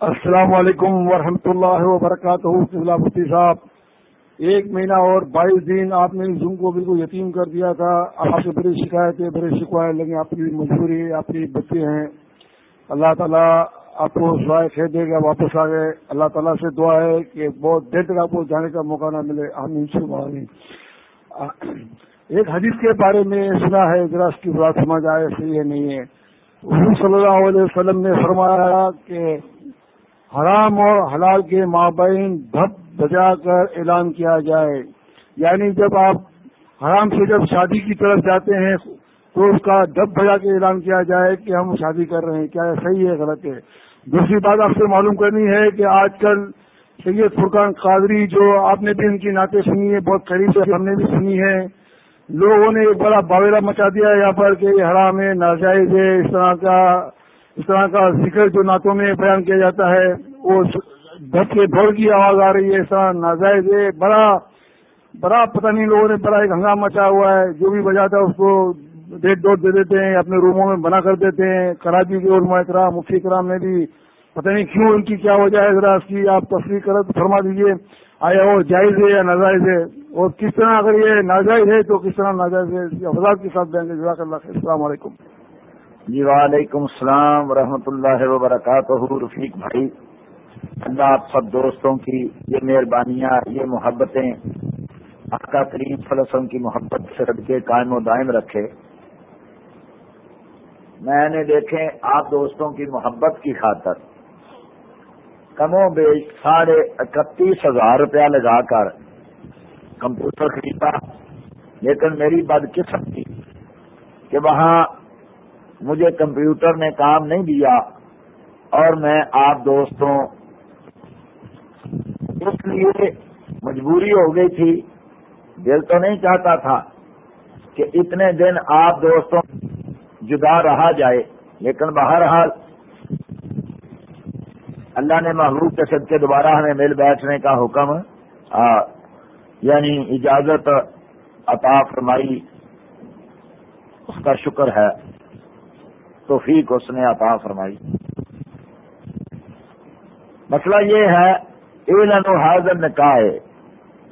السلام علیکم ورحمۃ اللہ وبرکاتہ مفتی صاحب۔ ایک مہینہ اور بائیس دن آپ نے زوم کو بالکل یتیم کر دیا تھا۔ آپ سے بڑی شکایتیں بڑے شکوائے لگے آپ کی مجبوری، آپ کی بچے ہیں۔ اللہ تعالیٰ آپ کو سوائے کھیل دے گا، واپس آ گئے۔ اللہ تعالیٰ سے دعا ہے کہ بہت دیر تک آپ کو جانے کا موقع نہ ملے۔ ہم ان سے ایک حدیث کے بارے میں سنا ہے، ذرا اس کی بات سمجھ آئے، صحیح ہے، نہیں ہے۔ حضور صلی اللہ علیہ وسلم نے فرمایا کہ حرام اور حلال کے مابین بھب بجا کر اعلان کیا جائے۔ یعنی جب آپ حرام سے جب شادی کی طرف جاتے ہیں، تو اس کا ڈب بجا کے اعلان کیا جائے کہ ہم شادی کر رہے ہیں۔ کیا صحیح ہے، غلط ہے؟ دوسری بات آپ سے معلوم کرنی ہے کہ آج کل سید فرقان قادری جو آپ نے بھی ان کی نعتیں سنی ہے بہت قریب سے ہم نے بھی سنی ہے لوگوں نے ایک بڑا باویرا مچا دیا ہے یہاں پر کہ یہ حرام ہے، ناجائز ہے، اس طرح کا اس طرح کا ذکر جو نعتوں میں بیان کیا جاتا ہے، وہ دھک کے بھوڑ کی آواز آ رہی ہے، اس طرح ناجائز ہے، بڑا بڑا پتہ نہیں لوگوں نے بڑا ایک ہنگام مچا ہوا ہے، جو بھی بجاتا ہے اس کو ڈیٹ ڈوٹ دے دیتے ہیں، اپنے روموں میں بنا کر دیتے ہیں، کراچی کے علماء کرام مفتی کرام نے بھی پتہ نہیں کیوں ان کی کیا وجہ ہے، ذرا اس کی آپ تصویر کر فرما دیجیے آیا وہ جائز ہے یا ناجائز ہے؟ اور کس طرح اگر یہ ناجائز ہے تو کس طرح ناجائز ہے؟ افراد کے ساتھ دیں گے۔ جزاک اللہ السلام علیکم۔ جی وعلیکم السلام ورحمۃ اللہ وبرکاتہ۔ رفیق بھائی، اللہ آپ سب دوستوں کی یہ مہربانیاں، یہ محبتیں آقا کریم صلی کی محبت سے رب کے قائم و دائم رکھے۔ میں نے دیکھے آپ دوستوں کی محبت کی خاطر۔ کم و بیش ساڑھے اکتیس ہزار روپیہ لگا کر کمپیوٹر خریدا، لیکن میری بدقسم تھی کہ وہاں مجھے کمپیوٹر نے کام نہیں دیا اور میں آپ دوستوں اس لیے مجبوری ہو گئی تھی۔ دل تو نہیں چاہتا تھا کہ اتنے دن آپ دوستوں جدا رہا جائے، لیکن بہرحال اللہ نے محبوب کے سب کے دوبارہ ہمیں مل بیٹھنے کا حکم یعنی اجازت عطا فرمائی۔ اس کا شکر ہے۔ توفیق اس نے عطا فرمائی۔ مسئلہ یہ ہے اعلان حاضر نکاح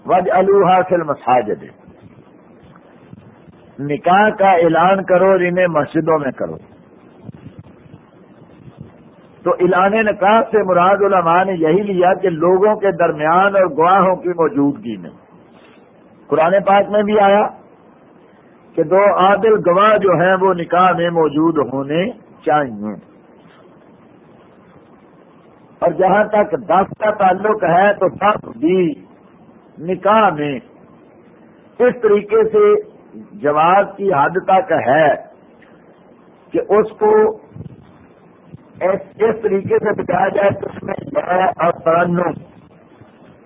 وج الوحا فل مساجد نکاح کا اعلان کرو اور انہیں مسجدوں میں کرو۔ تو اعلان نکاح سے مراد علماء نے یہی لیا کہ لوگوں کے درمیان اور گواہوں کی موجودگی میں۔ قرآن پاک میں بھی آیا۔ کہ دو عادل گواہ جو ہیں وہ نکاح میں موجود ہونے چاہیے۔ اور جہاں تک دس کا تعلق ہے تو دس بھی نکاح میں اس طریقے سے جواز کی حد تک ہے کہ اس کو اس طریقے سے بتایا جائے کہ اس میں جائے اور ترنم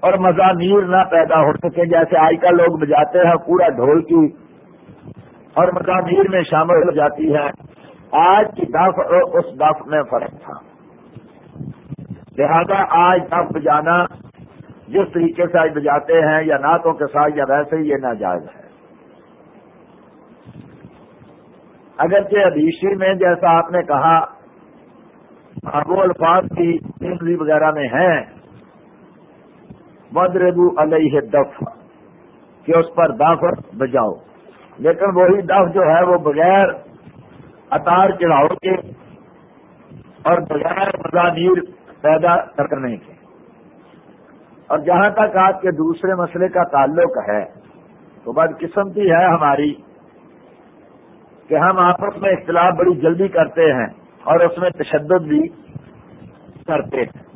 اور مضامیر نہ پیدا ہو سکے، جیسے آج کل لوگ بجاتے ہیں پورا ڈھول کی اور مضامیر میں شامل ہو جاتی ہے۔ آج کی دف اور اس دف میں فرق تھا۔ لہذا آج دف بجانا جس طریقے سے آج بجاتے ہیں، یا نعتوں کے ساتھ، یا ویسے ہی یہ ناجائز ہے۔ اگرچہ ادیشی میں جیسا آپ نے کہا وہ الفاظ کی تیمری وغیرہ میں ہیں۔ بدربو علیہ دف کہ اس پر دف بجاؤ۔ لیکن وہی دف جو ہے وہ بغیر اتار چڑھاؤ کے اور بغیر مضامیر پیدا کرنے کے اور جہاں تک آپ کے دوسرے مسئلے کا تعلق ہے، تو بد قسمتی ہے ہماری کہ ہم آپس میں اختلاف بڑی جلدی کرتے ہیں اور اس میں تشدد بھی کرتے ہیں۔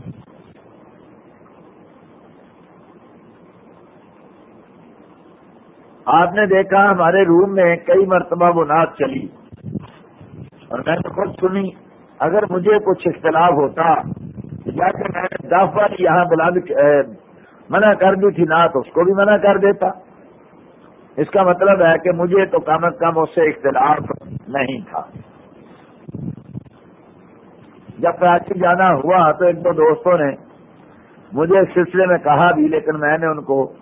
آپ نے دیکھا ہمارے روم میں کئی مرتبہ وہ نعت چلی۔ اور میں نے خود سنی، اگر مجھے کچھ اختلاف ہوتا جا کے میں نے دس بار یہاں بلا منع کر دی تھی نہ تو اس کو بھی منع کر دیتا۔ اس کا مطلب ہے کہ مجھے تو کم از کم اس سے اختلاف نہیں تھا۔ جب کراچی جانا ہوا تو ایک دو دوستوں نے مجھے اس سلسلے میں کہا بھی، لیکن میں نے ان کو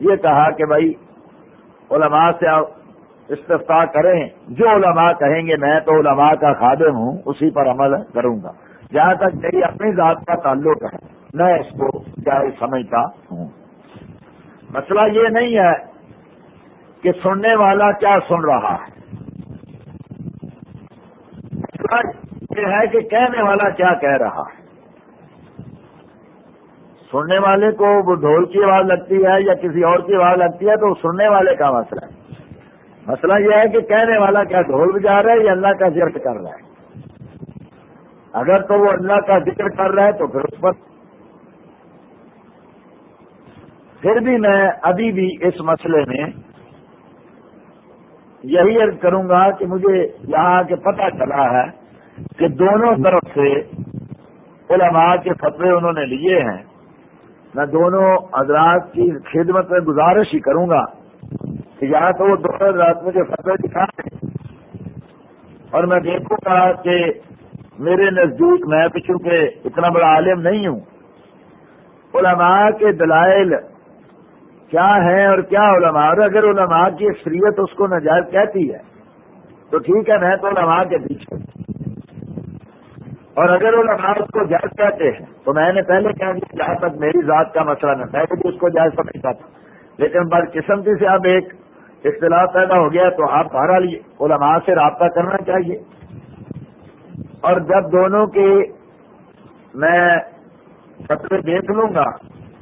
یہ کہا کہ بھائی علماء سے آپ استفتا کریں۔ جو علماء کہیں گے میں تو علماء کا خادم ہوں، اسی پر عمل کروں گا۔ جہاں تک میری اپنی ذات کا تعلق ہے، میں اس کو جائز سمجھتا ہوں۔ مسئلہ یہ نہیں ہے کہ سننے والا کیا سن رہا ہے۔ مسئلہ یہ ہے کہ کہنے والا کیا کہہ رہا ہے۔ سننے والے کو وہ ڈھول کی آواز لگتی ہے یا کسی اور کی آواز لگتی ہے تو سننے والے کا مسئلہ ہے۔ مسئلہ یہ ہے کہ کہنے والا کیا ڈھول بجا رہا ہے یا اللہ کا ذکر کر رہا ہے۔ اگر تو وہ اللہ کا ذکر کر رہا ہے تو پھر اس پر پھر بھی میں ابھی بھی اس مسئلے میں یہی عرض کروں گا کہ مجھے یہاں کے پتہ چلا ہے کہ دونوں طرف سے علماء کے فتوے انہوں نے لیے ہیں۔ میں دونوں حضرات کی خدمت میں گزارش ہی کروں گا کہ یہاں تو وہ دونوں حضرات مجھے فتوے دکھائیں اور میں دیکھوں گا کہ میرے نزدیک میں چونکہ اتنا بڑا عالم نہیں ہوں، علماء کے دلائل کیا ہے اور کیا علماء؟ اور اگر علماء کی اکثریت اس کو نجائز کہتی ہے، تو ٹھیک ہے، میں تو علماء کے پیچھے اور اگر علماء اس کو جائز کہتے ہیں، تو میں نے پہلے کہا کہ جہاں تک میری ذات کا مسئلہ نہ، میں بھی اس کو جائز سمجھتا تھا لیکن بر قسمتی سے اب ایک اختلاف پیدا ہو گیا تو آپ بہرحال علماء سے رابطہ کرنا چاہیے۔ اور جب دونوں کے میں فتوے دیکھ لوں گا،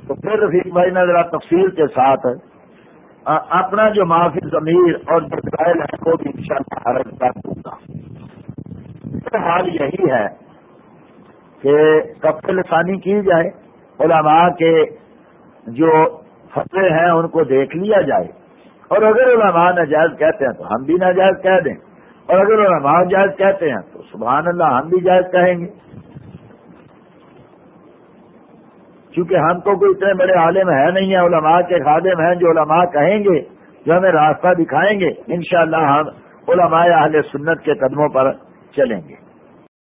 تو پھر رفیق بھائی میں ذرا تفصیل کے ساتھ اپنا جو معافی ضمیر اور جو ہے، وہ بھی ان شاء اللہ حرض کر دوں گا۔ حال یہی ہے کہ کب لسانی کی جائے، علماء کے جو فتوے ہیں ان کو دیکھ لیا جائے۔ اور اگر علماء ناجائز کہتے ہیں تو ہم بھی ناجائز کہہ دیں۔ اور اگر علماء جائز کہتے ہیں تو سبحان اللہ ہم بھی جائز کہیں گے۔ کیونکہ ہم تو کوئی اتنے بڑے عالم ہے نہیں ہیں، علماء کے خادم ہیں جو علماء کہیں گے، جو ہمیں راستہ دکھائیں گے۔ انشاءاللہ ہم علماء اہل سنت کے قدموں پر چلیں گے۔